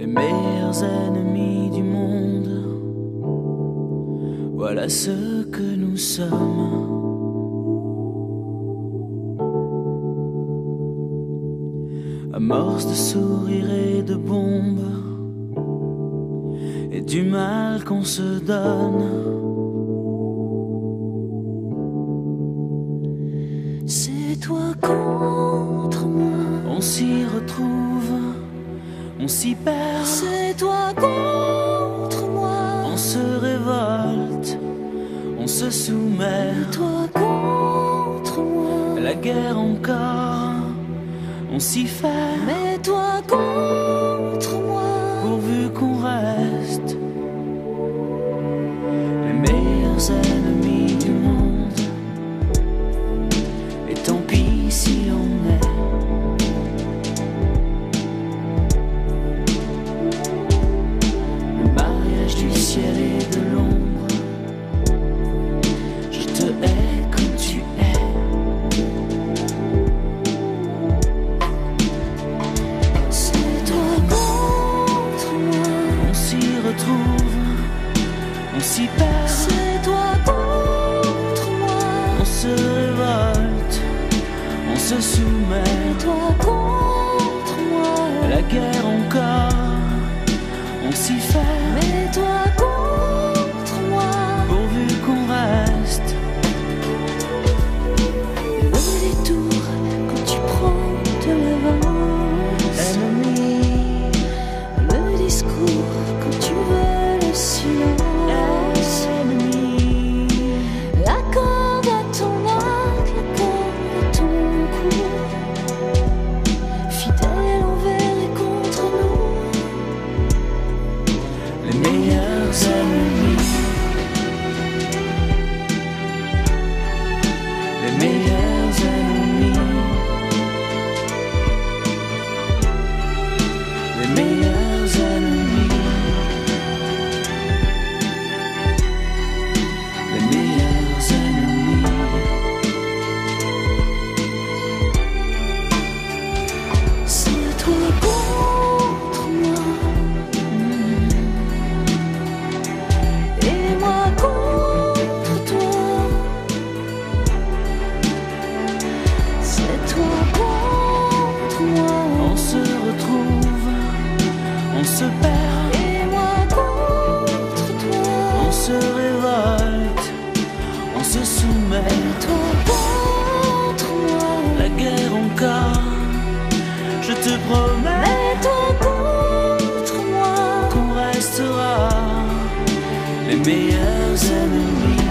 les meilleurs ennemis du monde. Voilà ce que nous sommes. amorce de sourires et de bombes, et du mal qu'on se donne. C'est toi contre moi, on s'y retrouve s'y perd, C'est toi contre moi. on se révolte, on se soumet. Toi contre moi. La guerre encore, on s'y fait, Mais toi contre moi. pourvu qu'on reste on s'y perd, C'est toi contre moi. on se révolte, on se soumet. Toi contre moi. La guerre encore, on s'y fait, Mais toi se retrouve, on se perd, Et moi contre toi. on se révolte, on se soumet. Toi contre moi. La guerre encore, je te promets Mais toi contre moi. qu'on restera les meilleurs amis.